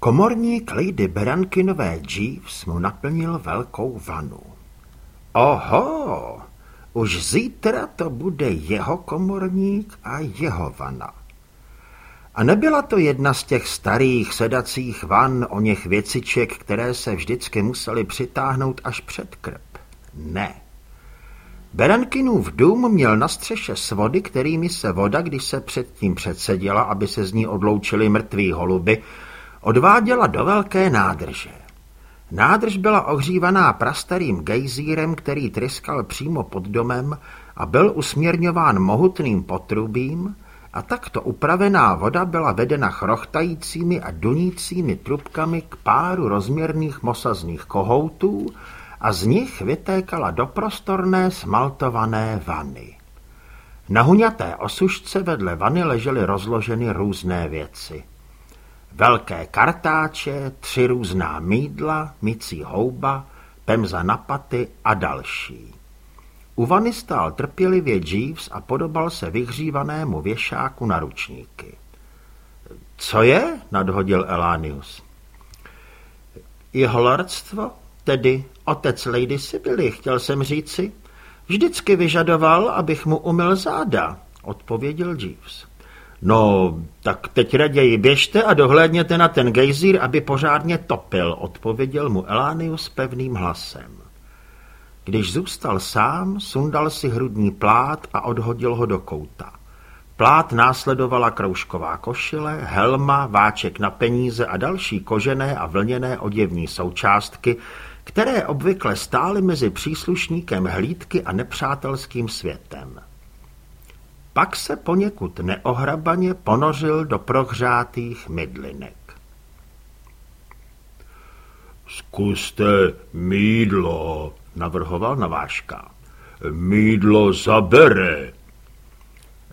Komorník Lady Berankinové Jeeves mu naplnil velkou vanu. Oho, už zítra to bude jeho komorník a jeho vana. A nebyla to jedna z těch starých sedacích van o něch věciček, které se vždycky museli přitáhnout až před krb. Ne. Berankinův dům měl na střeše svody, kterými se voda, když se předtím předseděla, aby se z ní odloučili mrtví holuby, odváděla do velké nádrže. Nádrž byla ohřívaná prastarým gejzírem, který tryskal přímo pod domem a byl usměrňován mohutným potrubím, a takto upravená voda byla vedena chrochtajícími a dunícími trubkami k páru rozměrných mosazných kohoutů a z nich vytékala do prostorné smaltované vany. Na huňaté osušce vedle vany ležely rozloženy různé věci. Velké kartáče, tři různá mídla, mycí houba, pemza na paty a další. U vany stál trpělivě Jeeves a podobal se vyhřívanému věšáku na ručníky. Co je? nadhodil Elánius. Jeho lordstvo, tedy otec Lady Sibyly, chtěl jsem říci, vždycky vyžadoval, abych mu umyl záda, odpověděl Jeeves. No, tak teď raději běžte a dohlédněte na ten gejzír, aby pořádně topil, odpověděl mu Elánius pevným hlasem. Když zůstal sám, sundal si hrudní plát a odhodil ho do kouta. Plát následovala kroužková košile, helma, váček na peníze a další kožené a vlněné oděvní součástky, které obvykle stály mezi příslušníkem hlídky a nepřátelským světem. Pak se poněkud neohrabaně ponořil do prohřátých mydlinek. Zkuste mídlo, navrhoval Naváška. Mídlo zabere.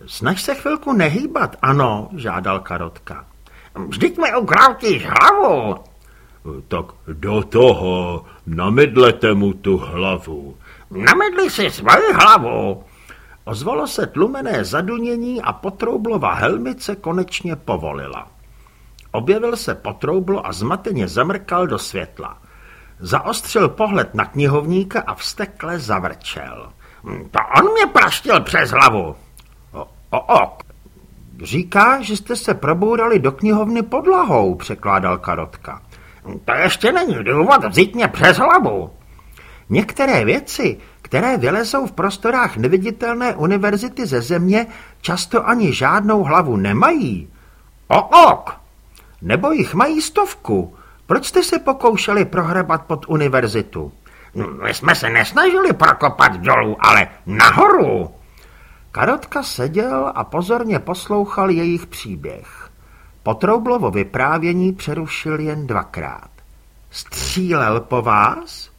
Snaž se chvilku nehýbat, ano, žádal Karotka. Vždyť mi ukroutíš hlavu. Tak do toho, namydlete mu tu hlavu. Namydli si svoji hlavu. Ozvalo se tlumené zadunění a potroublova helmice konečně povolila. Objevil se potroublo a zmateně zamrkal do světla. Zaostřil pohled na knihovníka a vstekle zavrčel. Hm, to on mě praštil přes hlavu. O, o, o. Říká, že jste se probourali do knihovny podlahou, překládal Karotka. Hm, to ještě není důvod vzít mě přes hlavu. Některé věci, které vylezou v prostorách neviditelné univerzity ze země, často ani žádnou hlavu nemají. O ok! Nebo jich mají stovku. Proč jste se pokoušeli prohrabat pod univerzitu? My jsme se nesnažili prokopat dolů, ale nahoru. Karotka seděl a pozorně poslouchal jejich příběh. Potroublovo vyprávění přerušil jen dvakrát. Střílel po vás?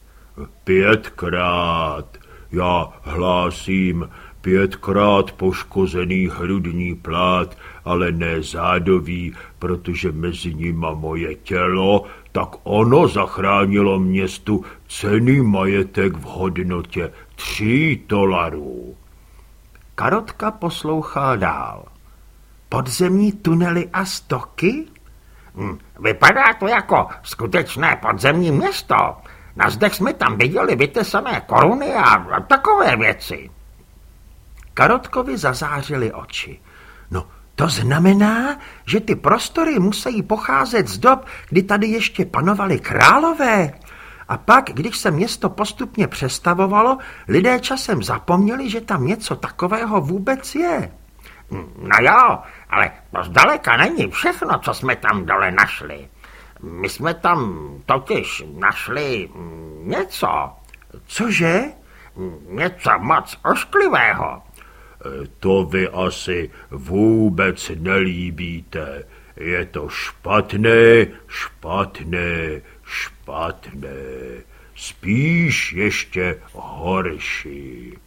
Pětkrát. Já hlásím pětkrát poškozený hrudní plát, ale ne zádový, protože mezi nima moje tělo, tak ono zachránilo městu cený majetek v hodnotě tří dolarů. Karotka poslouchal dál. Podzemní tunely a stoky? Hm, vypadá to jako skutečné podzemní město. Na zdech jsme tam viděli vytesané koruny a takové věci. Karotkovi zazářily oči. No, to znamená, že ty prostory musí pocházet z dob, kdy tady ještě panovaly králové. A pak, když se město postupně přestavovalo, lidé časem zapomněli, že tam něco takového vůbec je. No jo, ale to zdaleka není všechno, co jsme tam dole našli. My jsme tam totiž našli něco. Cože? Něco moc ošklivého. To vy asi vůbec nelíbíte. Je to špatné, špatné, špatné. Spíš ještě horší.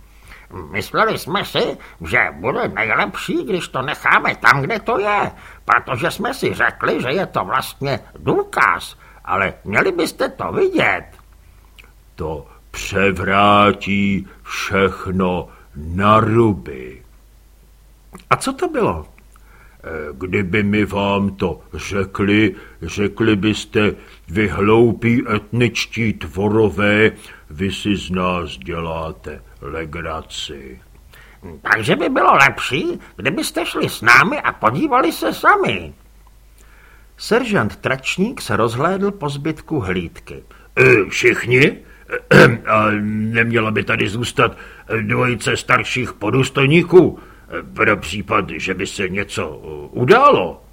Mysleli jsme si, že bude nejlepší, když to necháme tam, kde to je, protože jsme si řekli, že je to vlastně důkaz, ale měli byste to vidět. To převrátí všechno na ruby. A co to bylo? Kdyby mi vám to řekli, řekli byste, vy hloupí etničtí tvorové, vy si z nás děláte legraci. Takže by bylo lepší, kdybyste šli s námi a podívali se sami. Seržant Tračník se rozhlédl po zbytku hlídky. E, všichni? A neměla by tady zůstat dvojice starších podůstojníků pro případ, že by se něco událo?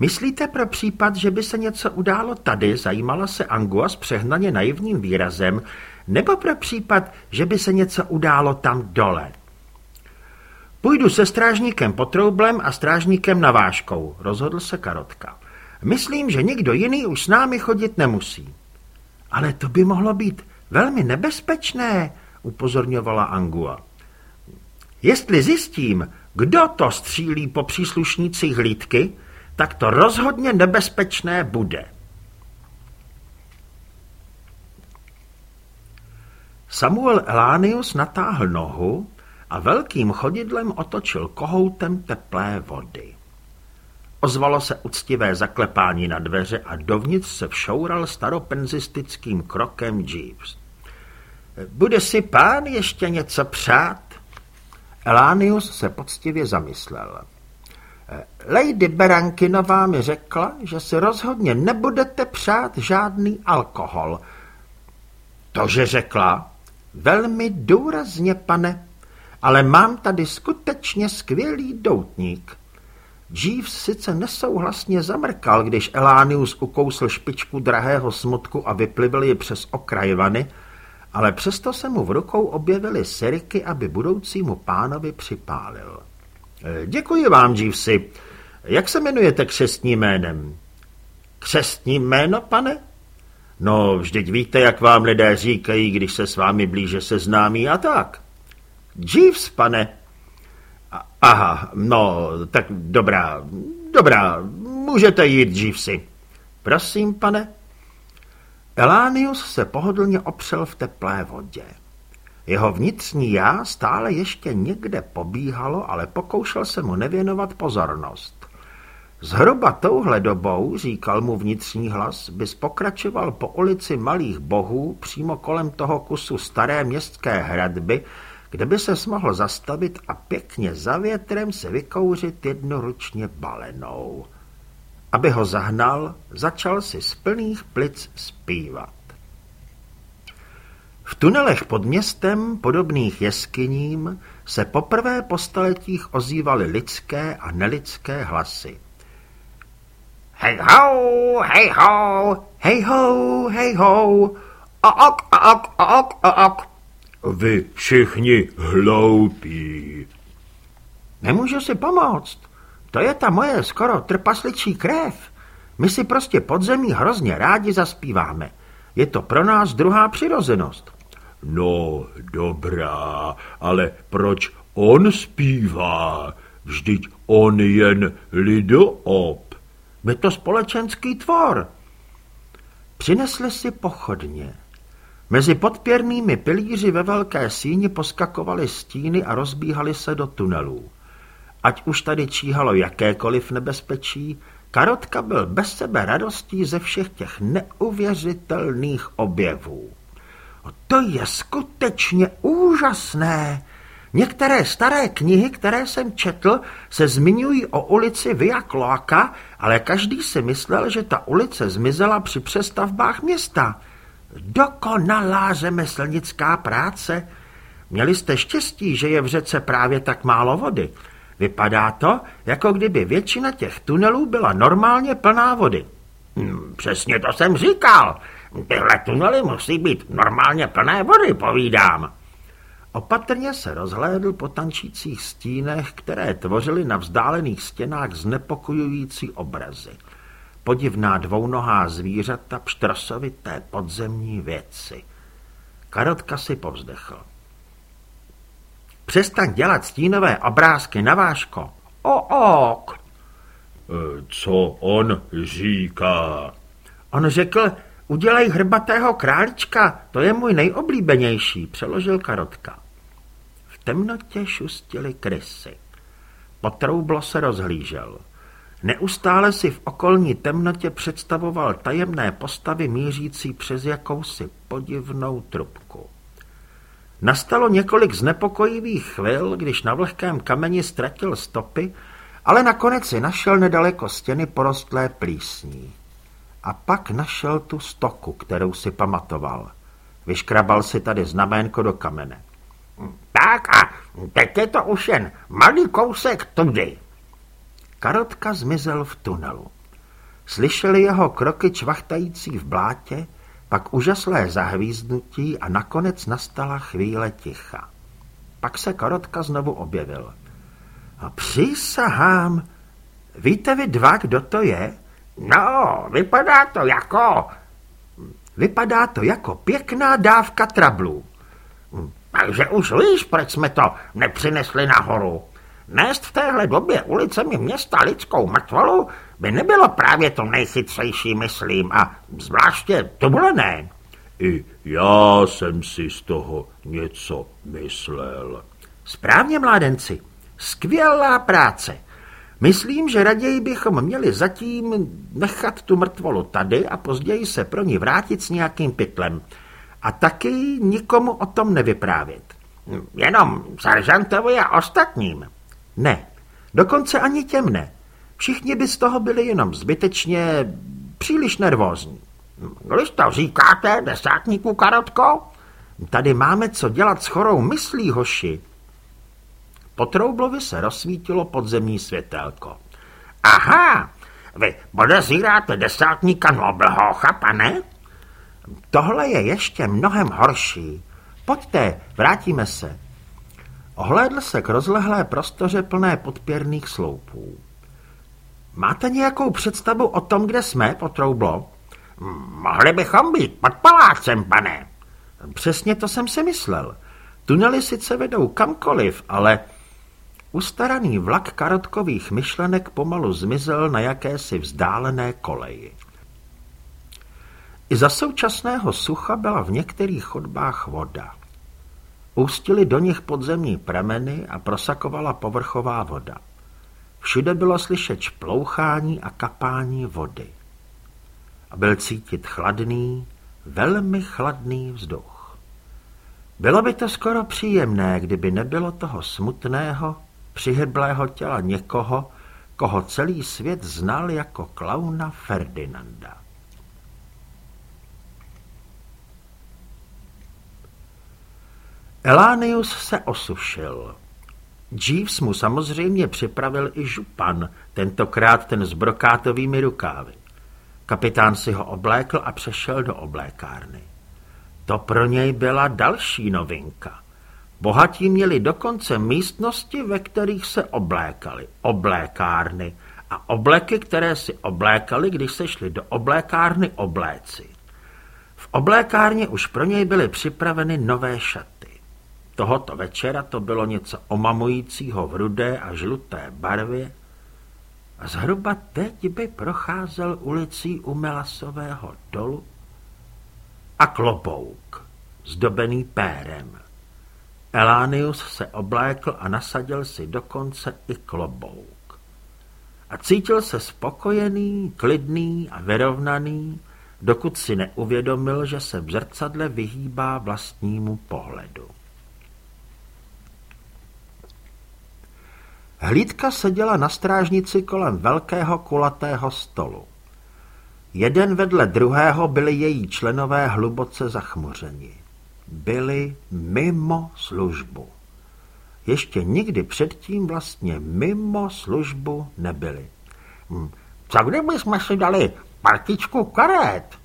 Myslíte pro případ, že by se něco událo tady, zajímala se Angua s přehnaně naivním výrazem, nebo pro případ, že by se něco událo tam dole? Půjdu se strážníkem Potroublem a strážníkem Naváškou, rozhodl se Karotka. Myslím, že nikdo jiný už s námi chodit nemusí. Ale to by mohlo být velmi nebezpečné, upozorňovala Angua. Jestli zjistím, kdo to střílí po příslušnících hlídky, tak to rozhodně nebezpečné bude. Samuel Elánius natáhl nohu a velkým chodidlem otočil kohoutem teplé vody. Ozvalo se uctivé zaklepání na dveře a dovnitř se všoural staropenzistickým krokem Jeeves. Bude si pán ještě něco přát? Elánius se poctivě zamyslel. Lady Berankinová mi řekla, že si rozhodně nebudete přát žádný alkohol. Tože řekla? Velmi důrazně, pane, ale mám tady skutečně skvělý doutník. Jeeves sice nesouhlasně zamrkal, když Elánius ukousl špičku drahého smutku a vyplivil ji přes okraj vany, ale přesto se mu v rukou objevily seriky, aby budoucímu pánovi připálil. E, děkuji vám, Jeevesi. Jak se jmenujete křestním jménem? Křestním jméno, pane? No, vždyť víte, jak vám lidé říkají, když se s vámi blíže seznámí a tak. Jeeves, pane. Aha, no, tak dobrá, dobrá, můžete jít, Jeevesi. Prosím, pane. Elánius se pohodlně opřel v teplé vodě. Jeho vnitřní já stále ještě někde pobíhalo, ale pokoušel se mu nevěnovat pozornost. Zhruba touhle dobou, říkal mu vnitřní hlas, bys pokračoval po ulici Malých bohů přímo kolem toho kusu staré městské hradby, kde by se mohl zastavit a pěkně za větrem se vykouřit jednoručně balenou. Aby ho zahnal, začal si z plných plic zpívat. V tunelech pod městem, podobných jeskyním, se poprvé po staletích ozývaly lidské a nelidské hlasy. Hej ho, hej ho, hej ho, hej ho, ok, ok, ok, ok. Vy všichni hloupí. Nemůžu si pomoct. To je ta moje skoro trpasličí krev. My si prostě pod zemí hrozně rádi zaspíváme. Je to pro nás druhá přirozenost. No, dobrá, ale proč on zpívá? Vždyť on jen lidoop. Je to společenský tvor. Přinesli si pochodně. Mezi podpěrnými pilíři ve velké síni poskakovaly stíny a rozbíhaly se do tunelů. Ať už tady číhalo jakékoliv nebezpečí, Karotka byl bez sebe radostí ze všech těch neuvěřitelných objevů. To je skutečně úžasné. Některé staré knihy, které jsem četl, se zmiňují o ulici Via Cloaca, ale každý si myslel, že ta ulice zmizela při přestavbách města. Dokonalá řemeslnická práce. Měli jste štěstí, že je v řece právě tak málo vody. Vypadá to, jako kdyby většina těch tunelů byla normálně plná vody. Hmm, přesně to jsem říkal. Tyhle tunely musí být normálně plné vody, povídám. Opatrně se rozhlédl po tančících stínech, které tvořily na vzdálených stěnách znepokojující obrazy. Podivná dvounohá zvířata, pštrosovité podzemní věci. Karotka si povzdechl. Přestaň dělat stínové obrázky na váško. O, ok. E, co on říká? On řekl, udělej hrbatého králička, to je můj nejoblíbenější, přeložil Karotka. V temnotě šustily krysy. Potroublo se rozhlížel. Neustále si v okolní temnotě představoval tajemné postavy mířící přes jakousi podivnou trubku. Nastalo několik znepokojivých chvil, když na vlhkém kameni ztratil stopy, ale nakonec si našel nedaleko stěny porostlé plísní. A pak našel tu stoku, kterou si pamatoval. Vyškrabal si tady znaménko do kamene. Tak a teď je to už jen malý kousek tudy. Karotka zmizel v tunelu. Slyšeli jeho kroky čvachtající v blátě, pak úžaslé zahvízdnutí a nakonec nastala chvíle ticha. Pak se Karotka znovu objevil. A přísahám, víte vy dva, kdo to je? No, vypadá to jako... Vypadá to jako pěkná dávka trablů. Takže už víš, proč jsme to nepřinesli nahoru. Nést v téhle době ulicemi města lidskou mrtvolu by nebylo právě to nejchytřejší, myslím, a zvláště tubulené. I já jsem si z toho něco myslel. Správně, mládenci. Skvělá práce. Myslím, že raději bychom měli zatím nechat tu mrtvolu tady a později se pro ní vrátit s nějakým pytlem. A taky nikomu o tom nevyprávět. Jenom seržantovi a ostatním. Ne, dokonce ani těm ne. Všichni by z toho byli jenom zbytečně příliš nervózní. Když to říkáte, desátníku Karotko? Tady máme co dělat s chorou myslí, hoši. Po Troublovi se rozsvítilo podzemní světelko. Aha, vy podezíráte desátníka Noblhocha, pane? Tohle je ještě mnohem horší. Pojďte, vrátíme se. Ohlédl se k rozlehlé prostoře plné podpěrných sloupů. Máte nějakou představu o tom, kde jsme, potroublo? Mohli bychom být pod palácem, pane. Přesně to jsem si myslel. Tunely sice vedou kamkoliv, ale ustaraný vlak karotkových myšlenek pomalu zmizel na jakési vzdálené koleji. I za současného sucha byla v některých chodbách voda. Ústily do nich podzemní prameny a prosakovala povrchová voda. Všude bylo slyšet šplouchání a kapání vody. A byl cítit chladný, velmi chladný vzduch. Bylo by to skoro příjemné, kdyby nebylo toho smutného, přihyblého těla někoho, koho celý svět znal jako klauna Ferdinanda. Elánius se osušil. Jeeves mu samozřejmě připravil i župan, tentokrát ten s brokátovými rukávy. Kapitán si ho oblékl a přešel do oblékárny. To pro něj byla další novinka. Bohatí měli dokonce místnosti, ve kterých se oblékali, oblékárny a obleky, které si oblékali, když se šli do oblékárny obléci. V oblékárně už pro něj byly připraveny nové šaty. Tohoto večera to bylo něco omamujícího v rudé a žluté barvě a zhruba teď by procházel ulicí u Melasového dolu a klobouk, zdobený pérem. Elánius se oblékl a nasadil si dokonce i klobouk. A cítil se spokojený, klidný a vyrovnaný, dokud si neuvědomil, že se v zrcadle vyhýbá vlastnímu pohledu. Hlídka seděla na strážnici kolem velkého kulatého stolu. Jeden vedle druhého byli její členové hluboce zachmuřeni. Byli mimo službu. Ještě nikdy předtím vlastně mimo službu nebyli. Hm, co kdyby jsme si dali partičku karet?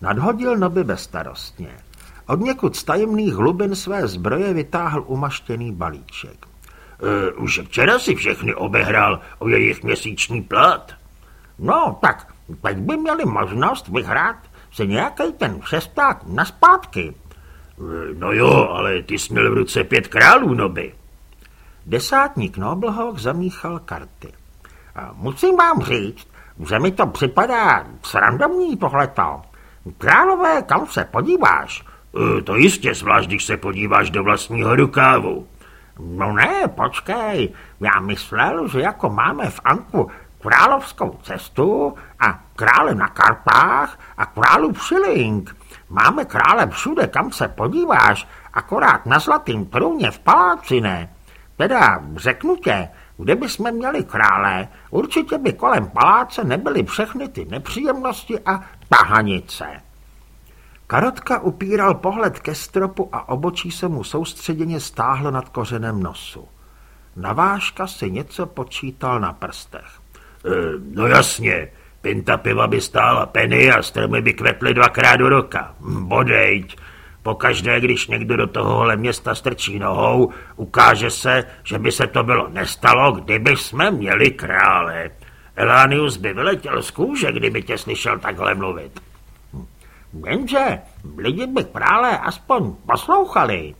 Nadhodil Noby bezstarostně. Od někud z tajemných hlubin své zbroje vytáhl umaštěný balíček. Uh, už včera si všechny obehrál o jejich měsíční plat. No, tak teď by měli možnost vyhrát si nějaký ten šesták na zpátky. Uh, no jo, ale ty jsi měl v ruce pět králů, noby. Desátník Noblhok zamíchal karty. Musím vám říct, že mi to připadá srandovní tohleto. Králové, kam se podíváš? Uh, to jistě, zvlášť když se podíváš do vlastního rukávu. No ne, počkej, já myslel, že jako máme v Anku královskou cestu a krále na Karpách a králův šiling. Máme krále všude, kam se podíváš, akorát na zlatým trůně v paláci ne. Teda řeknu tě, kde bychom měli krále, určitě by kolem paláce nebyly všechny ty nepříjemnosti a tahanice. Karotka upíral pohled ke stropu a obočí se mu soustředěně stáhlo nad kořenem nosu. Navážka si něco počítal na prstech. E, no jasně, pinta piva by stála peny a stromy by kvetly dvakrát do roka. Bodejť, Pokaždé, když někdo do tohohle města strčí nohou, ukáže se, že by se to bylo nestalo, kdyby jsme měli krále. Elánius by vyletěl z kůže, kdyby tě slyšel takhle mluvit. Jenže lidi by krále aspoň poslouchali.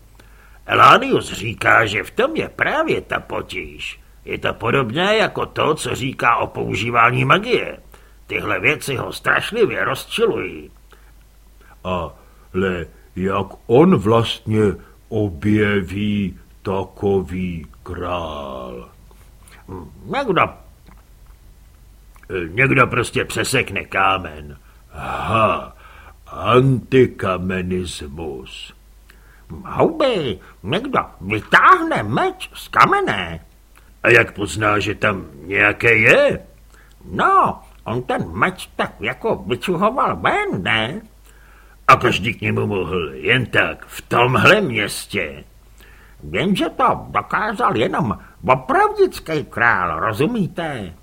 Elánius říká, že v tom je právě ta potíž. Je to podobné jako to, co říká o používání magie. Tyhle věci ho strašlivě rozčilují. Ale jak on vlastně objeví takový král. Někdo. Někdo prostě přesekne kámen. Aha, antikamenismus. Houby, někdo vytáhne meč z kamene. A jak pozná, že tam nějaké je? No, on ten meč tak jako vyčuhoval ven, ne? A každý k němu mohl jen tak v tomhle městě. Jenže to dokázal jenom opravdický král, rozumíte?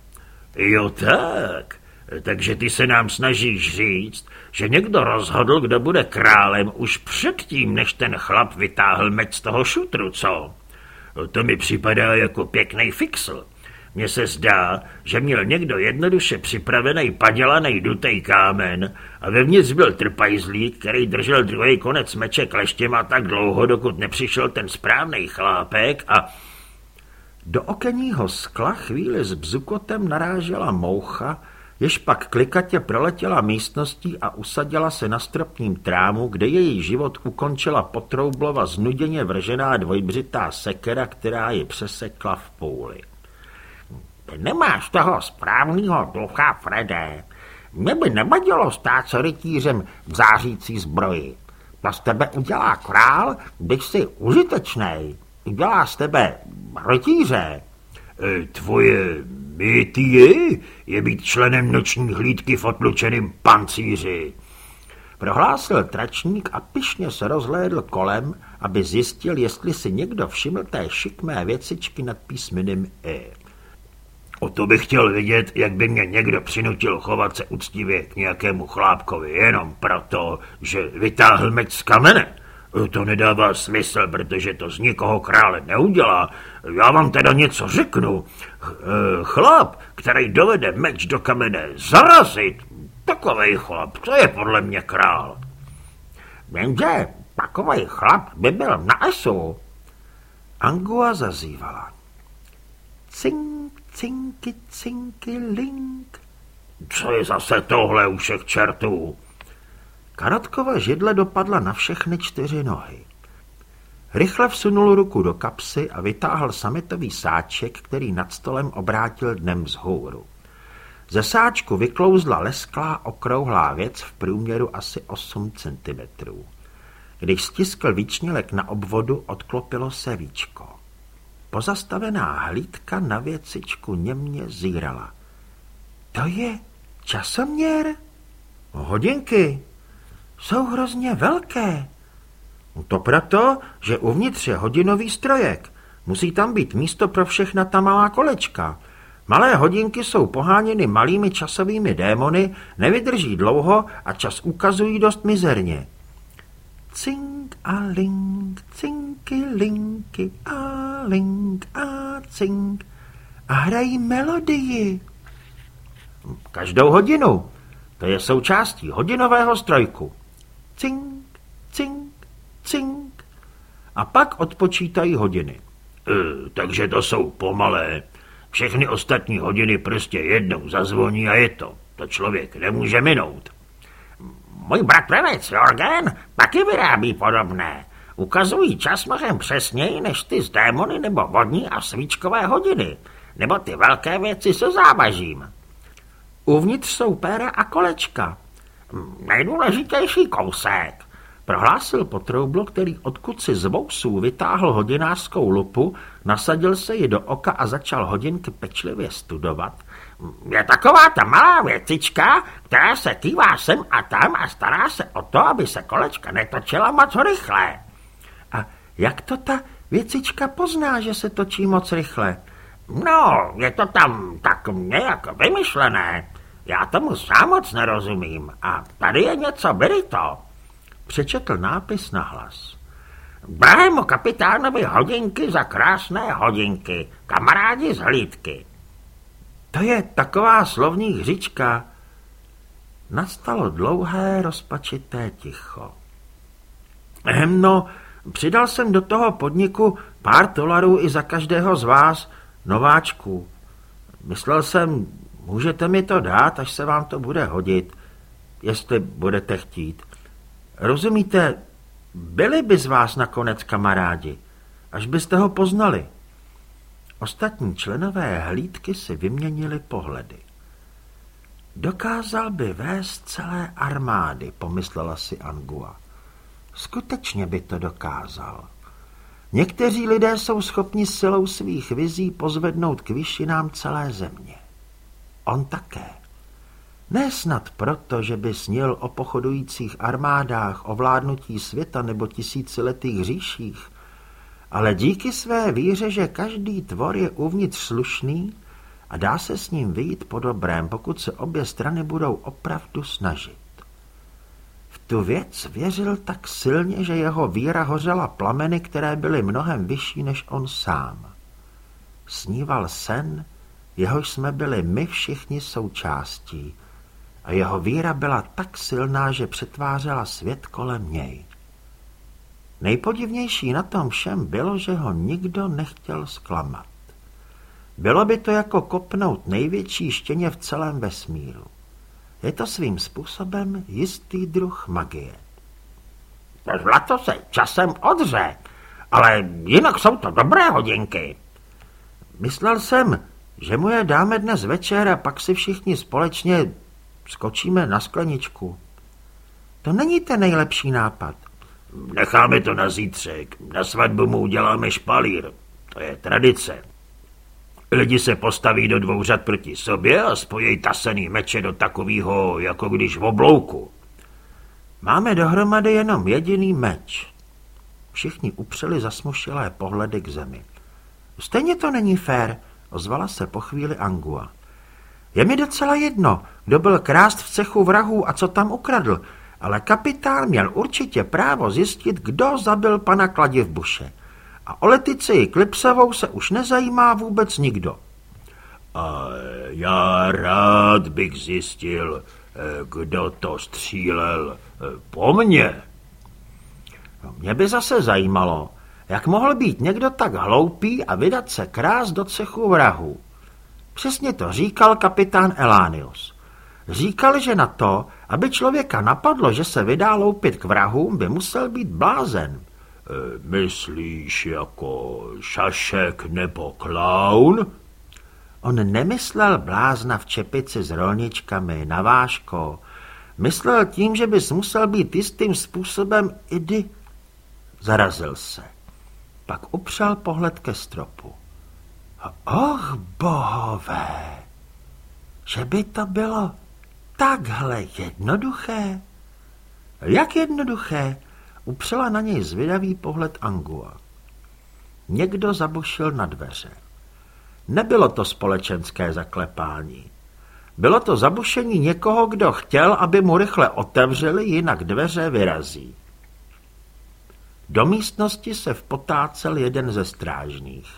Jo tak, takže ty se nám snažíš říct, že někdo rozhodl, kdo bude králem už předtím, než ten chlap vytáhl meč z toho šutru, co? To mi připadá jako pěkný fixl. Mně se zdá, že měl někdo jednoduše připravený padělaný dutej kámen a vevnitř byl trpajzlík, který držel druhý konec meče kleštěma tak dlouho, dokud nepřišel ten správný chlápek a... Do okenního skla chvíli s bzukotem narážela moucha, jež pak klikatě proletěla místností a usadila se na stropním trámu, kde její život ukončila potroublova znuděně vržená dvojbřitá sekera, která ji přesekla v pouli. Ty nemáš toho správného ducha, Frede. Mě by nevadilo stát se rytířem v zářící zbroji. To z tebe udělá král, když jsi užitečný. Udělá z tebe rytíře. E, tvoje mytie je být členem noční hlídky v otlučeném pancíři. Prohlásil tračník a pišně se rozhlédl kolem, aby zjistil, jestli si někdo všiml té šikmé věcičky nad písmenem E. O to bych chtěl vidět, jak by mě někdo přinutil chovat se úctivě k nějakému chlápkovi, jenom proto, že vytáhl meč z kamene. To nedává smysl, protože to z nikoho krále neudělá. Já vám teda něco řeknu. Chlap, který dovede meč do kamene zarazit, takovej chlap, to je podle mě král. Jenže takovej chlap by byl na esu. Angua zazývala. Cink, cinky, cinky, link. Co je zase tohle u všech čertů? Karotkova židle dopadla na všechny čtyři nohy. Rychle vsunul ruku do kapsy a vytáhl sametový sáček, který nad stolem obrátil dnem vzhůru. Ze sáčku vyklouzla lesklá okrouhlá věc v průměru asi 8 cm. Když stiskl výčnělek na obvodu, odklopilo se víčko. Pozastavená hlídka na věcičku němě zírala. To je časoměr? Hodinky. Jsou hrozně velké. To proto, že uvnitř je hodinový strojek. Musí tam být místo pro všechna ta malá kolečka. Malé hodinky jsou poháněny malými časovými démony, nevydrží dlouho a čas ukazují dost mizerně. Cink a link, cinky linky a link a cink a hrají melodii. Každou hodinu. To je součástí hodinového strojku. Cink, cink, cink. A pak odpočítají hodiny. E, takže to jsou pomalé. Všechny ostatní hodiny prostě jednou zazvoní a je to. To člověk nemůže minout. Můj bratranec Jorgen taky vyrábí podobné. Ukazují čas mnohem přesněji než ty z démony nebo vodní a svíčkové hodiny, nebo ty velké věci se závažím. Uvnitř jsou péra a kolečka. Nejdůležitější kousek. Prohlásil potroublo, který odkud si z vousů vytáhl hodinářskou lupu, nasadil se ji do oka a začal hodinky pečlivě studovat. Je taková ta malá věcička, která se kývá sem a tam a stará se o to, aby se kolečka netočila moc rychle. Jak to ta věcička pozná, že se točí moc rychle? No, je to tam tak nějak vymyšlené. Já tomu sám moc nerozumím. A tady je něco, byli to. Přečetl nápis na hlas. Brámu kapitánovi hodinky za krásné hodinky, kamarádi z hlídky. To je taková slovní hřička. Nastalo dlouhé, rozpačité ticho. Ehm, no, přidal jsem do toho podniku pár dolarů i za každého z vás, nováčků. Myslel jsem, můžete mi to dát, až se vám to bude hodit, jestli budete chtít. Rozumíte, byli by z vás nakonec kamarádi, až byste ho poznali. Ostatní členové hlídky si vyměnili pohledy. Dokázal by vést celé armády, pomyslela si Angua. Skutečně by to dokázal. Někteří lidé jsou schopni silou svých vizí pozvednout k výšinám celé země. On také. Ne snad proto, že by snil o pochodujících armádách, o vládnutí světa nebo tisíciletých říších, ale díky své víře, že každý tvor je uvnitř slušný a dá se s ním vyjít po dobrém, pokud se obě strany budou opravdu snažit. Tu věc věřil tak silně, že jeho víra hořela plameny, které byly mnohem vyšší než on sám. Sníval sen, jehož jsme byli my všichni součástí, a jeho víra byla tak silná, že přetvářela svět kolem něj. Nejpodivnější na tom všem bylo, že ho nikdo nechtěl zklamat. Bylo by to jako kopnout největší štěně v celém vesmíru. Je to svým způsobem jistý druh magie. To zlato se časem odře, ale jinak jsou to dobré hodinky. Myslel jsem, že mu je dáme dnes večer a pak si všichni společně skočíme na skleničku. To není ten nejlepší nápad. Necháme to na zítřek. Na svatbu mu uděláme špalír. To je tradice. Lidi se postaví do dvou řad proti sobě a spojí tasený meče do takového, jako když v oblouku. Máme dohromady jenom jediný meč. Všichni upřeli zasmušilé pohledy k zemi. Stejně to není fér, ozvala se po chvíli Angua. Je mi docela jedno, kdo byl krást v cechu vrahů a co tam ukradl, ale kapitán měl určitě právo zjistit, kdo zabil pana Buše. A o Letici Klipsevou se už nezajímá vůbec nikdo. A já rád bych zjistil, eh, kdo to střílel eh, po mně. No, mě by zase zajímalo, jak mohl být někdo tak hloupý a vydat se krás do cechu vrahů. Přesně to říkal kapitán Elánius. Říkal, že na to, aby člověka napadlo, že se vydá loupit k vrahům, by musel být blázen. Myslíš jako šašek nebo klaun? On nemyslel blázna v čepici s rolničkami, na váško. Myslel tím, že bys musel být jistým způsobem idy. Zarazil se. Pak upřel pohled ke stropu. Och, bohové, že by to bylo takhle jednoduché. Jak jednoduché? Upřela na něj zvědavý pohled Angua. Někdo zabušil na dveře. Nebylo to společenské zaklepání. Bylo to zabušení někoho, kdo chtěl, aby mu rychle otevřeli, jinak dveře vyrazí. Do místnosti se vpotácel jeden ze strážných.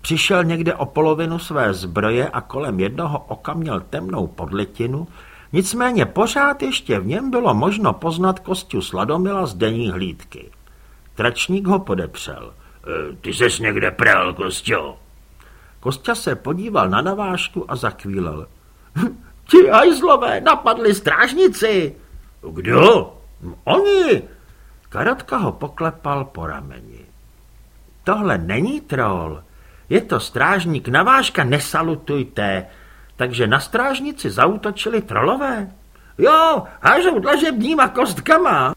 Přišel někde o polovinu své zbroje a kolem jednoho oka měl temnou podletinu, nicméně pořád ještě v něm bylo možno poznat kostu Sladomila z denní hlídky. Tračník ho podepřel. E, ty ses někde prel, Kostě. Kostě se podíval na navážku a zakvílel. Ti hajzlové napadli strážnici. Kdo? Oni. Karotka ho poklepal po rameni. Tohle není troll, je to strážník Navážka, nesalutujte. Takže na strážnici zautočili trolové? Jo, hážou dlažebníma kostkama.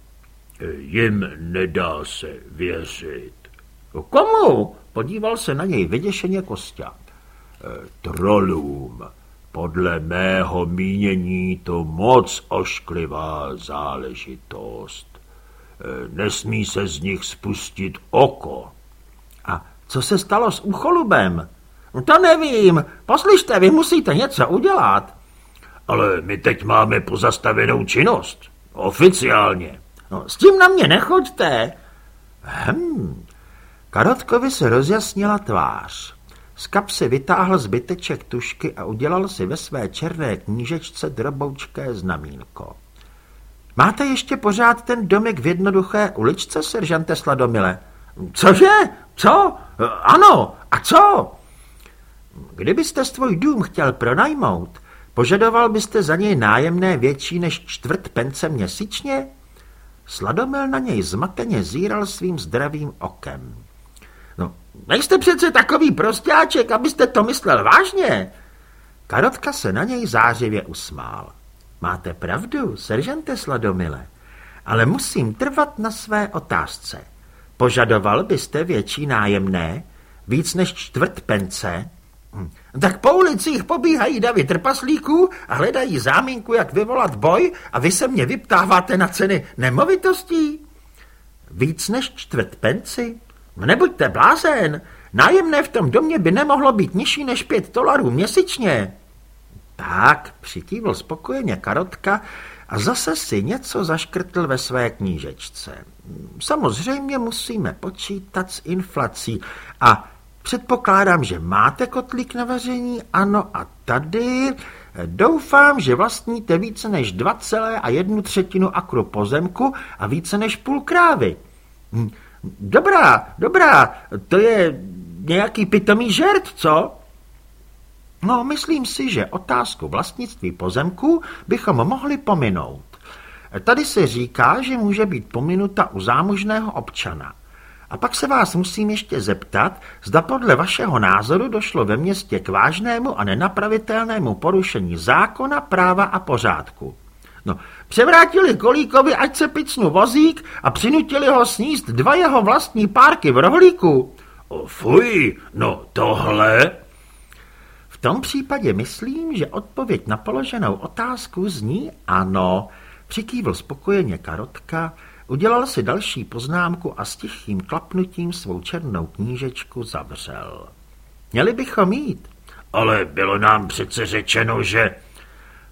Jim nedá se věřit. Komu? Podíval se na něj vyděšeně Kostě. Trolům. Podle mého mínění to moc ošklivá záležitost. Nesmí se z nich spustit oko. A co se stalo s úcholubem? No to nevím. Poslyšte, vy musíte něco udělat. Ale my teď máme pozastavenou činnost. Oficiálně. No, s tím na mě nechoďte. Hm. Karotkovi se rozjasnila tvář. Z kapsy vytáhl zbyteček tušky a udělal si ve své černé knížečce droboučké znamínko. Máte ještě pořád ten domek v jednoduché uličce, seržante Sladomile? Cože? Co? Ano, a co? Kdybyste svůj dům chtěl pronajmout, požadoval byste za něj nájemné větší než čtvrt pence měsíčně? Sladomil na něj zmateně zíral svým zdravým okem. No, nejste přece takový prostáček, abyste to myslel vážně. Karotka se na něj zářivě usmál. Máte pravdu, seržante Sladomile, ale musím trvat na své otázce. Požadoval byste větší nájemné? Víc než čtvrt pence? Hm. Tak po ulicích pobíhají davy trpaslíků a hledají záminku, jak vyvolat boj a vy se mě vyptáváte na ceny nemovitostí? Víc než čtvrt penci? Nebuďte blázen, nájemné v tom domě by nemohlo být nižší než pět dolarů měsíčně. Tak, přikývl spokojeně Karotka a zase si něco zaškrtl ve své knížečce. Samozřejmě musíme počítat s inflací a předpokládám, že máte kotlík na vaření, ano a tady doufám, že vlastníte více než 2,1 třetinu akru pozemku a více než půl krávy. Hm, dobrá, dobrá, to je nějaký pitomý žert, co? No, myslím si, že otázku vlastnictví pozemku bychom mohli pominout. Tady se říká, že může být pominuta u zámožného občana. A pak se vás musím ještě zeptat, zda podle vašeho názoru došlo ve městě k vážnému a nenapravitelnému porušení zákona, práva a pořádku. No, převrátili Kolíkovi, ať se picnu vozík a přinutili ho sníst dva jeho vlastní párky v rohlíku. O, fuj, no tohle... V tom případě myslím, že odpověď na položenou otázku zní ano. Přikývl spokojeně Karotka, udělal si další poznámku a s tichým klapnutím svou černou knížečku zavřel. Měli bychom jít. Ale bylo nám přece řečeno, že...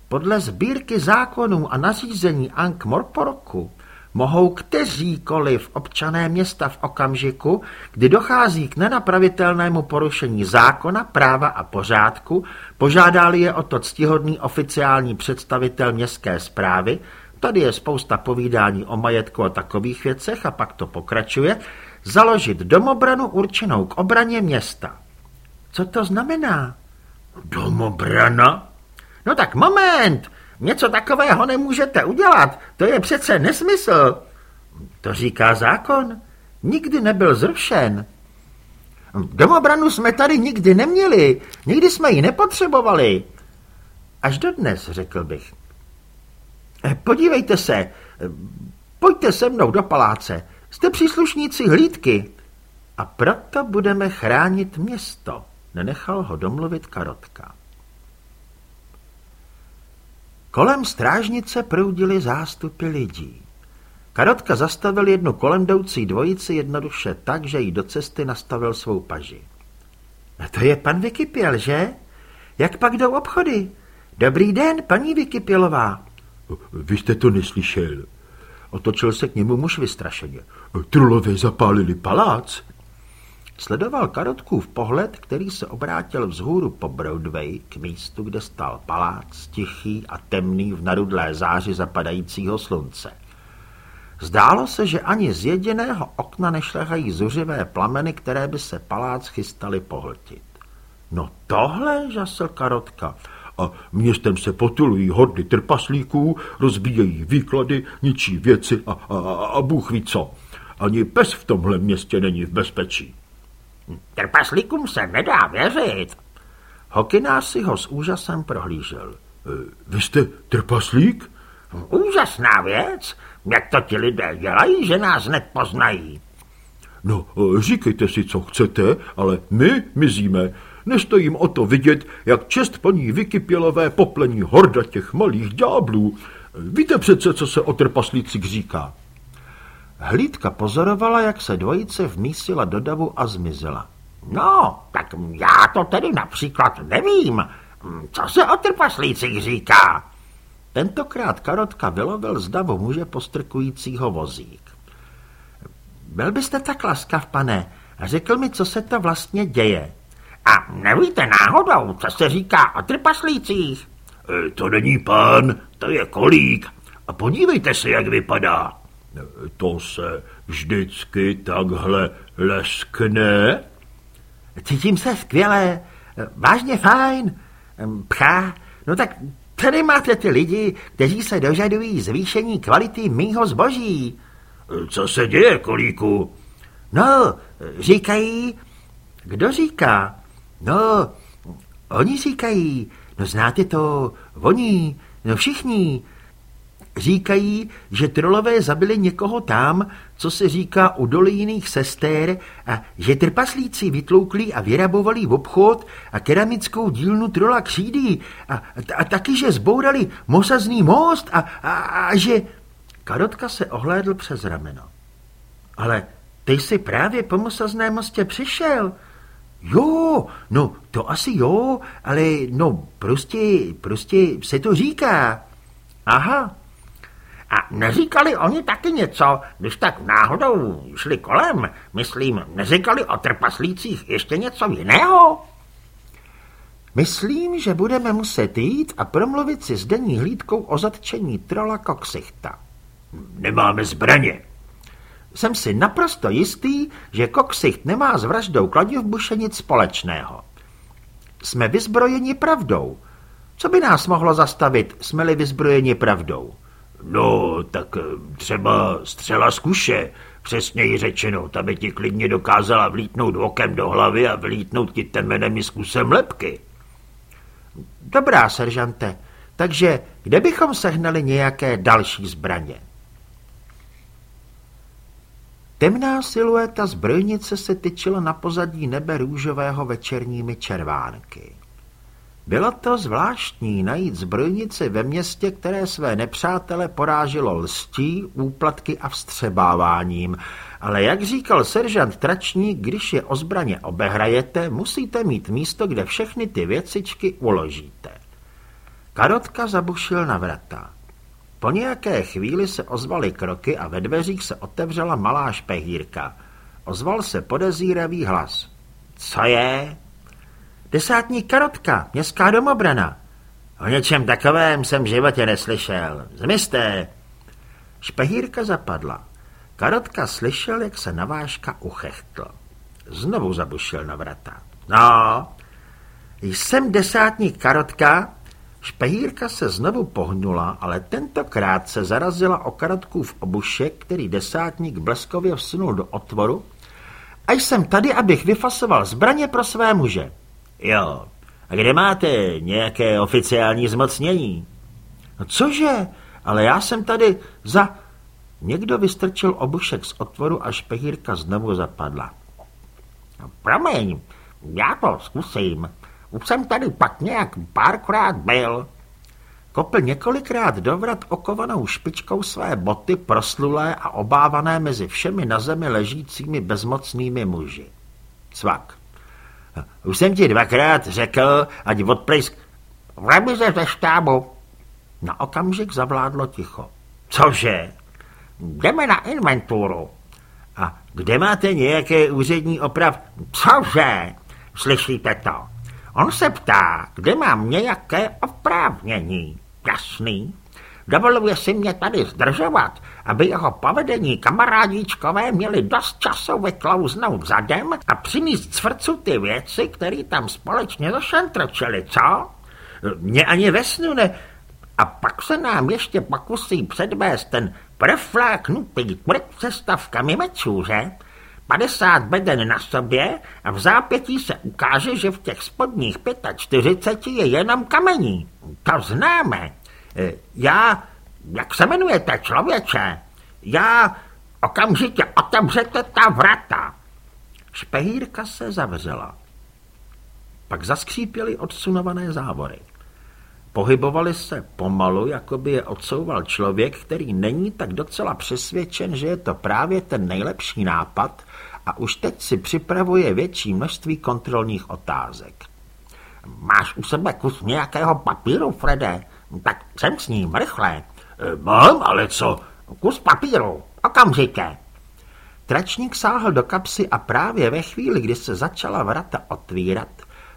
Podle sbírky zákonů a nařízení Ank Morporoku mohou kteříkoliv občané města v okamžiku, kdy dochází k nenapravitelnému porušení zákona, práva a pořádku, požádali je o to ctihodný oficiální představitel městské zprávy, tady je spousta povídání o majetku a takových věcech a pak to pokračuje, založit domobranu určenou k obraně města. Co to znamená? Domobrana? No tak moment, něco takového nemůžete udělat, to je přece nesmysl. To říká zákon, nikdy nebyl zrušen. Domobranu jsme tady nikdy neměli, nikdy jsme ji nepotřebovali. Až dodnes, řekl bych. Eh, podívejte se, eh, pojďte se mnou do paláce, jste příslušníci hlídky. A proto budeme chránit město, nenechal ho domluvit Karotka. Kolem strážnice proudili zástupy lidí. Karotka zastavil jednu kolem jdoucí dvojici jednoduše tak, že jí do cesty nastavil svou paži. A to je pan Vykypěl, že? Jak pak jdou obchody? Dobrý den, paní Vykypělová. Vy jste to neslyšel. Otočil se k němu muž vystrašeně. Trolové zapálili palác. Sledoval Karotkův pohled, který se obrátil vzhůru po Broadway k místu, kde stál palác, tichý a temný v narudlé záři zapadajícího slunce. Zdálo se, že ani z jediného okna nešlehají zuřivé plameny, které by se palác chystali pohltit. No tohle, žasl Karotka, a městem se potulují hordy trpaslíků, rozbíjejí výklady, ničí věci a, a, a Bůh ví co. Ani pes v tomhle městě není v bezpečí. Trpaslíkům se nedá věřit. Hokinář si ho s úžasem prohlížel. E, vy jste trpaslík? Úžasná věc. Jak to ti lidé dělají, že nás hned poznají? No, e, říkejte si, co chcete, ale my mizíme. Nestojím o to vidět, jak čest paní vykypělové poplení horda těch malých ďáblů. Víte přece, co se o trpaslících říká. Hlídka pozorovala, jak se dvojice vmísila do davu a zmizela. No, tak já to tedy například nevím. Co se o trpaslících říká? Tentokrát Karotka vylovil z davu muže postrkujícího vozík. Byl byste tak laskav, pane, a řekl mi, co se to vlastně děje. A nevíte náhodou, co se říká o trpaslících? E, to není pán, to je kolík. A podívejte se, jak vypadá. E, to se vždycky takhle leskne? Cítím se skvěle, vážně fajn. Pchá, no tak tady máte ty lidi, kteří se dožadují zvýšení kvality mýho zboží. Co se děje, kolíku? No, říkají... Kdo říká? No, oni říkají, no znáte to, oni, no všichni. Říkají, že trolové zabili někoho tam, co se říká u dolejných sester a že trpaslíci vytloukli a vyrabovali v obchod a keramickou dílnu trola křídí a, a, a taky, že zbourali mosazný most a, a, a že... Karotka se ohlédl přes rameno. Ale ty jsi právě po mosazném mostě přišel. Jo, no to asi jo, ale no prostě, prostě se to říká. Aha. A neříkali oni taky něco, když tak náhodou šli kolem? Myslím, neříkali o trpaslících ještě něco jiného? Myslím, že budeme muset jít a promluvit si s denní hlídkou o zatčení trola Koksichta. Nemáme zbraně, jsem si naprosto jistý, že Koksicht nemá s vraždou Kladivbuše nic společného. Jsme vyzbrojeni pravdou. Co by nás mohlo zastavit, jsme-li vyzbrojeni pravdou? No, tak eh, třeba střela z kuše, přesněji řečeno, ta by ti klidně dokázala vlítnout okem do hlavy a vlítnout ti temenem i s kusem lepky. Dobrá, seržante, takže kde bychom sehnali nějaké další zbraně? Temná silueta zbrojnice se tyčila na pozadí nebe růžového večerními červánky. Bylo to zvláštní najít zbrojnici ve městě, které své nepřátele porážilo lstí, úplatky a vstřebáváním, ale jak říkal seržant Tračník, když je o zbraně obehrajete, musíte mít místo, kde všechny ty věcičky uložíte. Karotka zabušil na vrata. Po nějaké chvíli se ozvaly kroky a ve dveřích se otevřela malá špehírka. Ozval se podezíravý hlas. Co je? Desátní karotka, městská domobrana. O něčem takovém jsem v životě neslyšel. Zmizte. Špehírka zapadla. Karotka slyšel, jak se navážka uchechtl. Znovu zabušil na vrata. No, jsem desátní karotka, Špehírka se znovu pohnula, ale tentokrát se zarazila o karotkův obušek, který desátník bleskově vsunul do otvoru. A jsem tady, abych vyfasoval zbraně pro své muže. Jo, a kde máte nějaké oficiální zmocnění? No cože, ale já jsem tady za... Někdo vystrčil obušek z otvoru a špehírka znovu zapadla. No, promiň, já to zkusím. Už jsem tady pak nějak párkrát byl. Kopl několikrát dovrat okovanou špičkou své boty proslulé a obávané mezi všemi na zemi ležícími bezmocnými muži. Cvak. Už jsem ti dvakrát řekl, ať odprejsk... V remize ze štábu. Na okamžik zavládlo ticho. Cože? Jdeme na inventuru. A kde máte nějaké úřední oprav? Cože? Slyšíte to? On se ptá, kde mám nějaké oprávnění. Jasný. Dovoluje si mě tady zdržovat, aby jeho povedení kamarádíčkové měli dost času vyklouznout zadem a přinést cvrcu ty věci, které tam společně zašantročili, co? Mě ani ve snu ne. A pak se nám ještě pokusí předvést ten profláknutý tvrt se stavkami mečů, že? 50 beden na sobě a v zápětí se ukáže, že v těch spodních 45 je jenom kamení. To známe. E, já, jak se jmenujete, člověče? Já okamžitě otevřete ta vrata. Špehírka se zavřela. Pak zaskřípěly odsunované závory. Pohybovali se pomalu, jako by je odsouval člověk, který není tak docela přesvědčen, že je to právě ten nejlepší nápad a už teď si připravuje větší množství kontrolních otázek. Máš u sebe kus nějakého papíru, Frede? Tak jsem s ním, rychle. E, mám, ale co? Kus papíru, okamžitě. Tračník sáhl do kapsy a právě ve chvíli, kdy se začala vrata otvírat,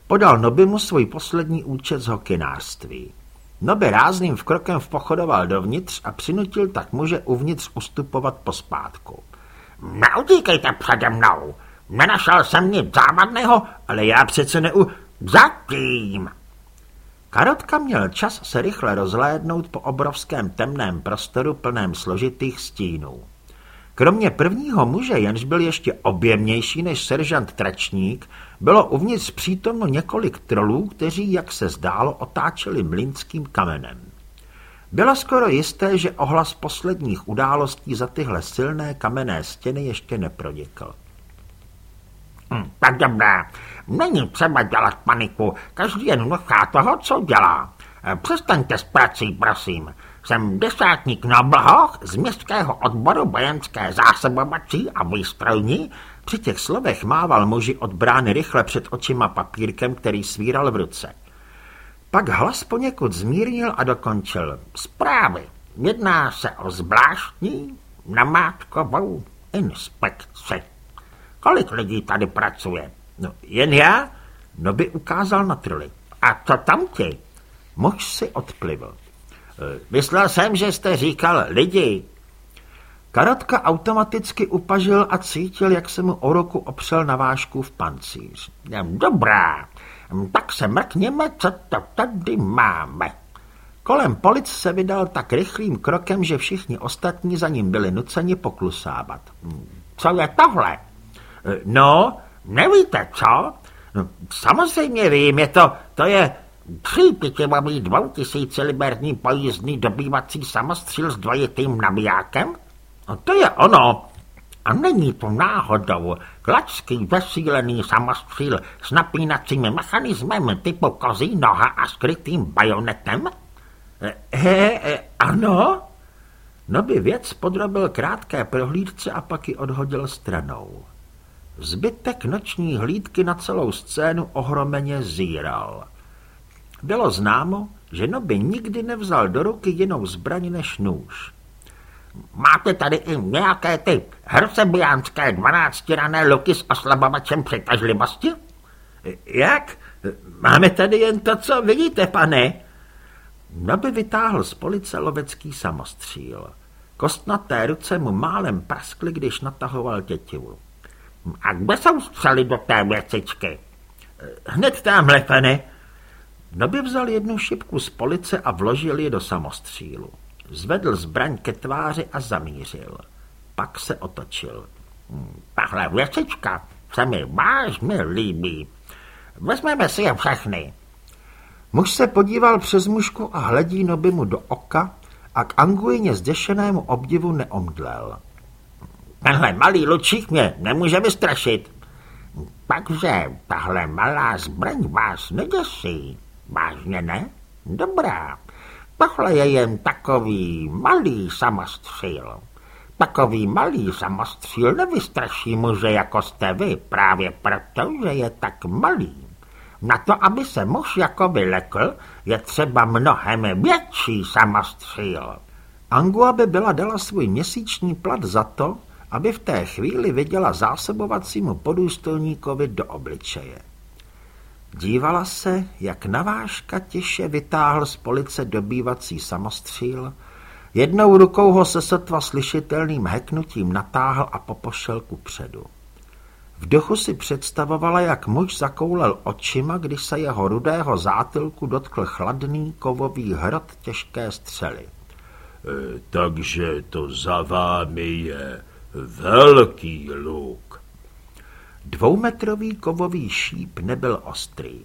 podal Nobimu svůj poslední účet z hokinářství. Noby rázným vkrokem vpochodoval dovnitř a přinutil tak muže uvnitř ustupovat pospátku. Neutíkejte přede mnou. Nenašel jsem nic závadného, ale já přece neu... Zatím! Karotka měl čas se rychle rozhlédnout po obrovském temném prostoru plném složitých stínů. Kromě prvního muže, jenž byl ještě objemnější než seržant Tračník, bylo uvnitř přítomno několik trolů, kteří, jak se zdálo, otáčeli mlínským kamenem. Bylo skoro jisté, že ohlas posledních událostí za tyhle silné kamenné stěny ještě nepronikl. Hm, tak dobré, není třeba dělat paniku, každý jen nechá toho, co dělá. Eh, přestaňte s prací, prosím. Jsem desátník na blhoch z městského odboru vojenské zásobovací a výstrojní. Při těch slovech mával muži od brány rychle před očima papírkem, který svíral v ruce. Pak hlas poněkud zmírnil a dokončil. Zprávy. Jedná se o zvláštní namátkovou inspekci. Kolik lidí tady pracuje? No, jen já? No by ukázal na trly. A co tam ti? Muž si odplivl. E, myslel jsem, že jste říkal lidi. Karotka automaticky upažil a cítil, jak se mu o ruku opřel na vážku v pancíř. Dobrá, tak se mrkněme, co to tady máme. Kolem polic se vydal tak rychlým krokem, že všichni ostatní za ním byli nuceni poklusávat. Co je tohle? No, nevíte co? Samozřejmě vím, je to, to je třípětivavý dvoutisíce liberní pojízdný dobývací samostřil s dvojitým nabijákem? No, to je ono. A není to náhodou klačský vesílený samostříl s napínacím mechanismem typu kozí noha a skrytým bajonetem? He, he, ano? No by věc podrobil krátké prohlídce a pak ji odhodil stranou. Zbytek noční hlídky na celou scénu ohromeně zíral. Bylo známo, že Noby nikdy nevzal do ruky jinou zbraň než nůž. Máte tady i nějaké ty hercebiánské dvanáctirané luky s oslabovačem přitažlivosti? Jak? Máme tady jen to, co vidíte, pane. Noby vytáhl z police lovecký samostříl. Kostnaté ruce mu málem praskly, když natahoval tětivu. A kde jsou střely do té věcičky? Hned tamhle, pane. Noby vzal jednu šipku z police a vložil ji do samostřílu. Zvedl zbraň ke tváři a zamířil. Pak se otočil. Tahle věcička se mi vážně líbí. Vezmeme si je všechny. Muž se podíval přes mužku a hledí noby mu do oka a k anguině zděšenému obdivu neomdlel. Tenhle malý lučík mě nemůže vystrašit. Takže tahle malá zbraň vás neděsí. Vážně ne? Dobrá. Tohle je jen takový malý samostříl. Takový malý samostříl nevystraší muže jako jste vy, právě proto, že je tak malý. Na to, aby se muž jako vylekl, je třeba mnohem větší samostříl. Angua by byla dala svůj měsíční plat za to, aby v té chvíli viděla zásobovacímu podůstojníkovi do obličeje. Dívala se, jak navážka těše vytáhl z police dobývací samostříl, jednou rukou ho se sotva slyšitelným heknutím natáhl a popošel ku předu. V duchu si představovala, jak muž zakoulel očima, když se jeho rudého zátylku dotkl chladný kovový hrad těžké střely. E, takže to za vámi je velký luk. Dvoumetrový kovový šíp nebyl ostrý.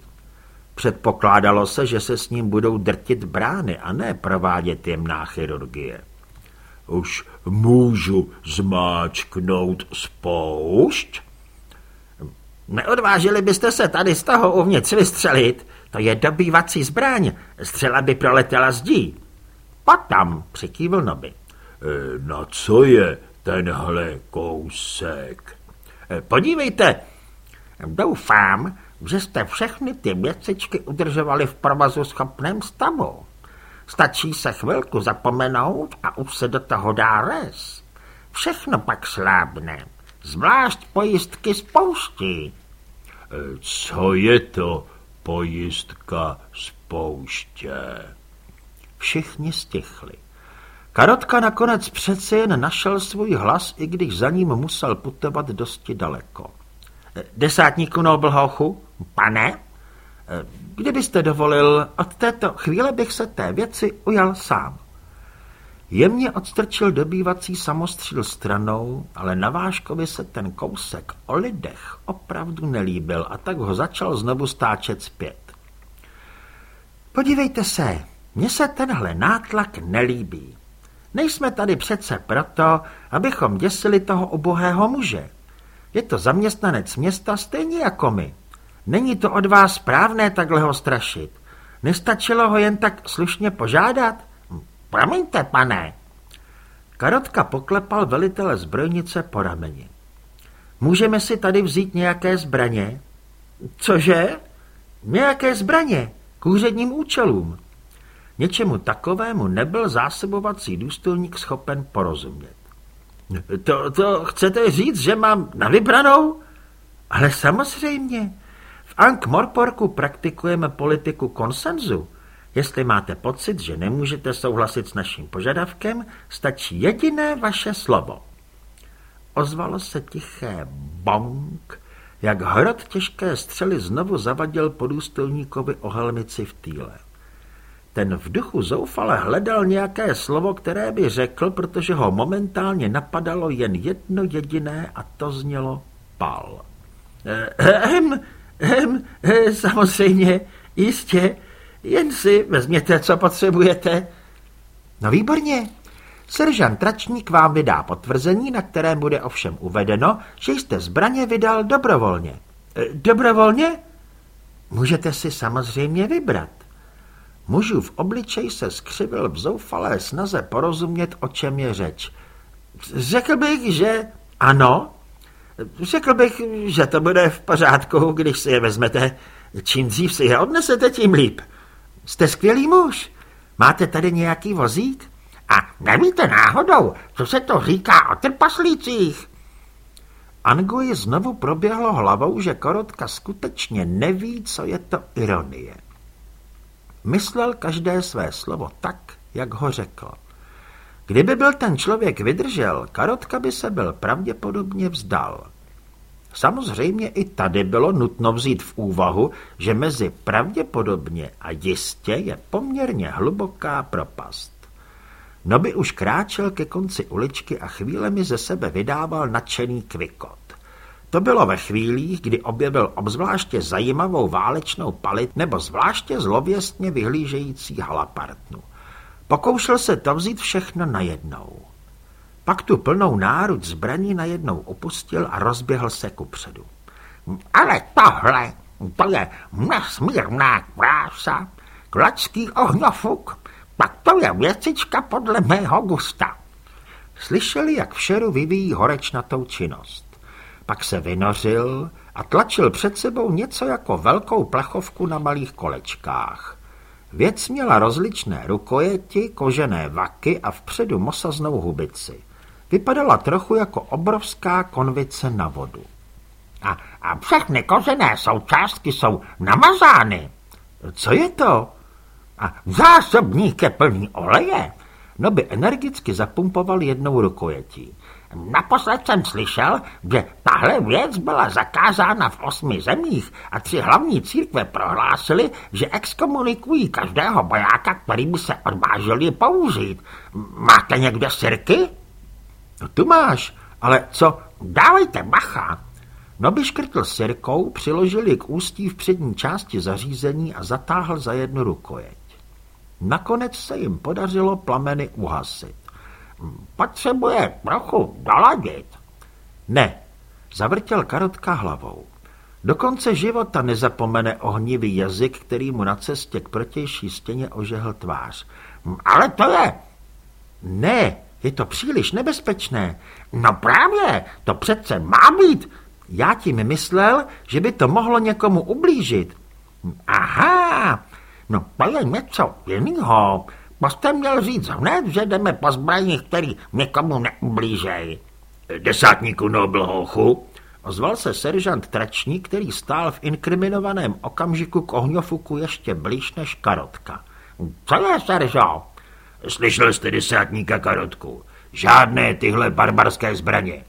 Předpokládalo se, že se s ním budou drtit brány a ne provádět jemná chirurgie. Už můžu zmáčknout spoušť? Neodvážili byste se tady z toho uvnitř vystřelit? To je dobývací zbraň. Střela by proletěla zdí. Potom, přikývl Noby. E, na co je tenhle kousek? E, podívejte. Doufám, že jste všechny ty věcičky udržovali v provozu schopném stavu. Stačí se chvilku zapomenout a už se do toho dá res. Všechno pak slábne, zvlášť pojistky spouští. Co je to pojistka spouště? Všichni stichli. Karotka nakonec přece jen našel svůj hlas, i když za ním musel putovat dosti daleko. Desátníku Noblhochu, pane, kdybyste dovolil, od této chvíle bych se té věci ujal sám. Jemně odstrčil dobývací samostříl stranou, ale na Váškovi se ten kousek o lidech opravdu nelíbil a tak ho začal znovu stáčet zpět. Podívejte se, mně se tenhle nátlak nelíbí. Nejsme tady přece proto, abychom děsili toho obohého muže. Je to zaměstnanec města stejně jako my. Není to od vás správné takhle ho strašit. Nestačilo ho jen tak slušně požádat? Promiňte, pane. Karotka poklepal velitele zbrojnice po rameni. Můžeme si tady vzít nějaké zbraně? Cože? Nějaké zbraně, k úředním účelům. Něčemu takovému nebyl zásobovací důstojník schopen porozumět. To, to chcete říct, že mám na vybranou? Ale samozřejmě. V Ankh-Morporku praktikujeme politiku konsenzu. Jestli máte pocit, že nemůžete souhlasit s naším požadavkem, stačí jediné vaše slovo. Ozvalo se tiché bonk, jak hrad těžké střely znovu zavadil podůstojníkovi o helmici v týle. Ten v duchu zoufale hledal nějaké slovo, které by řekl, protože ho momentálně napadalo jen jedno jediné a to znělo pal. Ehm, ehm, samozřejmě, jistě, jen si vezměte, co potřebujete. No výborně. Seržant Tračník vám vydá potvrzení, na kterém bude ovšem uvedeno, že jste zbraně vydal dobrovolně. E, dobrovolně? Můžete si samozřejmě vybrat. Mužův obličej se skřivil v zoufalé snaze porozumět, o čem je řeč. Řekl bych, že ano. Řekl bych, že to bude v pořádku, když si je vezmete. Čím dřív si je odnesete, tím líp. Jste skvělý muž. Máte tady nějaký vozík? A nevíte náhodou, co se to říká o trpaslících? Anguji znovu proběhlo hlavou, že Korotka skutečně neví, co je to ironie. Myslel každé své slovo tak, jak ho řekl. Kdyby byl ten člověk vydržel, Karotka by se byl pravděpodobně vzdal. Samozřejmě i tady bylo nutno vzít v úvahu, že mezi pravděpodobně a jistě je poměrně hluboká propast. Noby už kráčel ke konci uličky a chvílemi ze sebe vydával nadšený kvikot. To bylo ve chvílích, kdy objevil obzvláště zajímavou válečnou palit nebo zvláště zlověstně vyhlížející halapartnu. Pokoušel se to vzít všechno najednou. Pak tu plnou náruč zbraní najednou opustil a rozběhl se kupředu. Ale tohle, to je nesmírná krása, klačský ohňofuk, pak to je věcička podle mého gusta. Slyšeli, jak v šeru vyvíjí horečnatou činnost. Pak se vynořil a tlačil před sebou něco jako velkou plechovku na malých kolečkách. Věc měla rozličné rukojeti, kožené vaky a vpředu mosaznou hubici. Vypadala trochu jako obrovská konvice na vodu. A, a všechny kožené součástky jsou namazány. Co je to? A zásobník je plný oleje. No by energicky zapumpoval jednou rukojetí. Naposled jsem slyšel, že tahle věc byla zakázána v osmi zemích a tři hlavní církve prohlásily, že exkomunikují každého bojáka, který by se odvážil ji použít. Máte někde sirky? No tu máš, ale co? Dávejte bacha. No by škrtl sirkou, přiložil ji k ústí v přední části zařízení a zatáhl za jednu rukojeť. Nakonec se jim podařilo plameny uhasit. Potřebuje trochu doladit. Ne, zavrtěl Karotka hlavou. Do konce života nezapomene ohnivý jazyk, který mu na cestě k protější stěně ožehl tvář. Ale to je... Ne, je to příliš nebezpečné. No právě, to přece má být. Já tím myslel, že by to mohlo někomu ublížit. Aha, no to je něco jiného. To jste měl říct hned, že jdeme po zbraních, který někomu neublížej. Desátníku Noblhochu, ozval se seržant Tračník, který stál v inkriminovaném okamžiku k ohňofuku ještě blíž než Karotka. Co je, seržo? Slyšel jste desátníka Karotku. Žádné tyhle barbarské zbraně.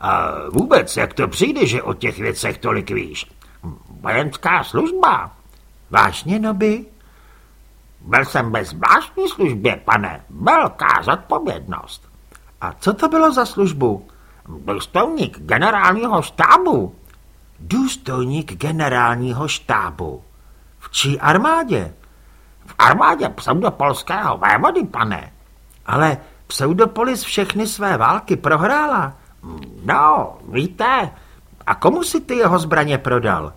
A vůbec, jak to přijde, že o těch věcech tolik víš? Vojenská služba. Vážně, Noby? Byl jsem ve zvláštní službě, pane. Velká zodpovědnost. A co to bylo za službu? Důstojník generálního štábu. Důstojník generálního štábu. V čí armádě? V armádě pseudopolského vévody, pane. Ale Pseudopolis všechny své války prohrála. No, víte, a komu si ty jeho zbraně prodal?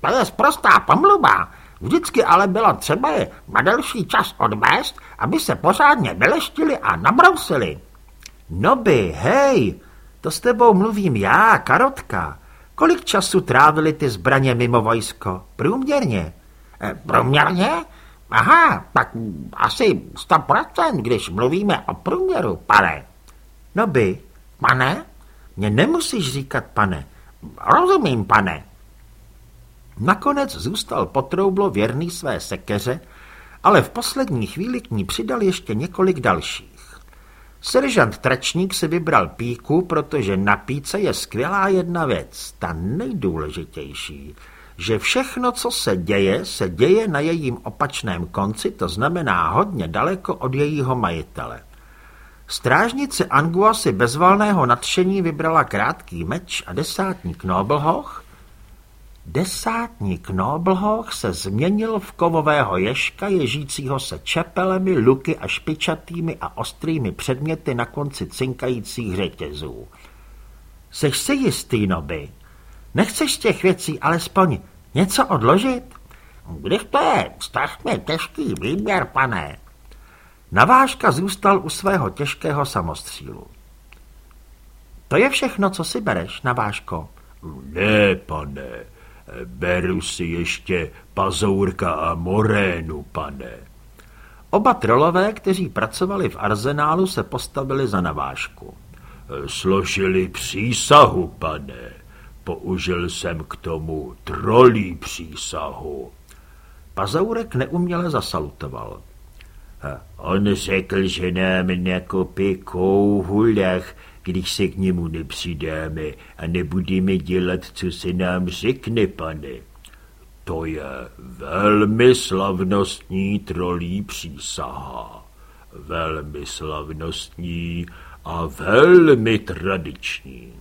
To je sprostá pomluva. Vždycky ale bylo třeba je na delší čas odvést, aby se pořádně vyleštili a nabrousili. Noby, hej, to s tebou mluvím já, Karotka. Kolik času trávili ty zbraně mimo vojsko? Průměrně? E, průměrně? Aha, tak asi 100%, když mluvíme o průměru, pane. Noby. Pane? Mě nemusíš říkat pane. Rozumím, pane. Nakonec zůstal potroublo věrný své sekeře, ale v poslední chvíli k ní přidal ještě několik dalších. Seržant Tračník si vybral píku, protože na píce je skvělá jedna věc, ta nejdůležitější, že všechno, co se děje, se děje na jejím opačném konci, to znamená hodně daleko od jejího majitele. Strážnice Angua si bez valného nadšení vybrala krátký meč a desátník Noblhoch, Desátník Noblhoch se změnil v kovového ježka ježícího se čepelemi, luky a špičatými a ostrými předměty na konci cinkajících řetězů. Seš si jistý, Noby? Nechceš z těch věcí alespoň něco odložit? Když to je strašně těžký výběr, pane. Navážka zůstal u svého těžkého samostřílu. To je všechno, co si bereš, Navážko? Ne, pane, Beru si ještě pazourka a morénu, pane. Oba trolové, kteří pracovali v arzenálu, se postavili za navážku. Složili přísahu, pane. Použil jsem k tomu trolí přísahu. Pazourek neuměle zasalutoval. On řekl, že nám nakopí kouhulech, když se k němu nepřidáme a nebudeme dělat, co se nám řekne, pane. To je velmi slavnostní trolí přísaha. Velmi slavnostní a velmi tradiční.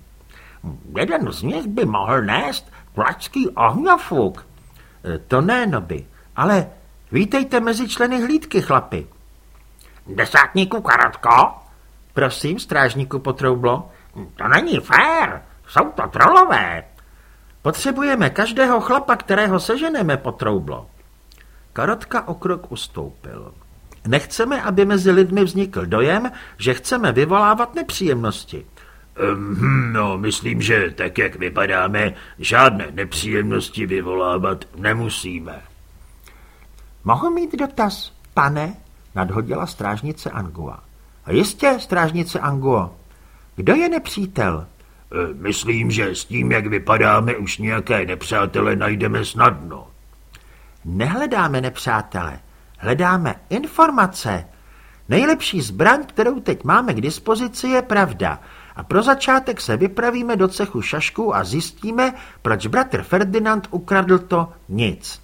Jeden z nich by mohl nést plačský ohňofuk. E, to ne, noby, ale vítejte mezi členy hlídky, chlapi. Desátníku Karotko, Prosím, strážníku potroublo. To není fér, jsou to trolové. Potřebujeme každého chlapa, kterého seženeme, potroublo. Karotka o krok ustoupil. Nechceme, aby mezi lidmi vznikl dojem, že chceme vyvolávat nepříjemnosti. Um, no, myslím, že tak, jak vypadáme, žádné nepříjemnosti vyvolávat nemusíme. Mohu mít dotaz, pane? Nadhodila strážnice Angua. A jistě, strážnice Anguo. Kdo je nepřítel? E, myslím, že s tím, jak vypadáme, už nějaké nepřátele najdeme snadno. Nehledáme nepřátele, hledáme informace. Nejlepší zbraň, kterou teď máme k dispozici, je pravda. A pro začátek se vypravíme do cechu šašků a zjistíme, proč bratr Ferdinand ukradl to nic.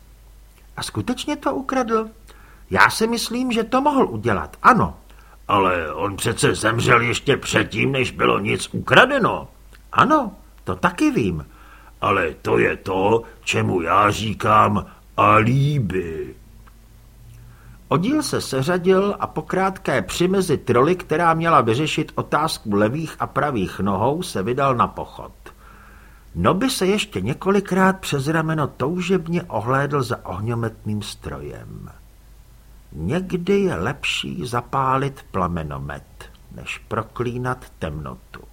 A skutečně to ukradl? Já si myslím, že to mohl udělat, ano. Ale on přece zemřel ještě předtím, než bylo nic ukradeno. Ano, to taky vím. Ale to je to, čemu já říkám alíby. Odíl se seřadil a po krátké přimezi troli, která měla vyřešit otázku levých a pravých nohou, se vydal na pochod. Noby se ještě několikrát přes rameno toužebně ohlédl za ohňometným strojem. Někdy je lepší zapálit plamenomet, než proklínat temnotu.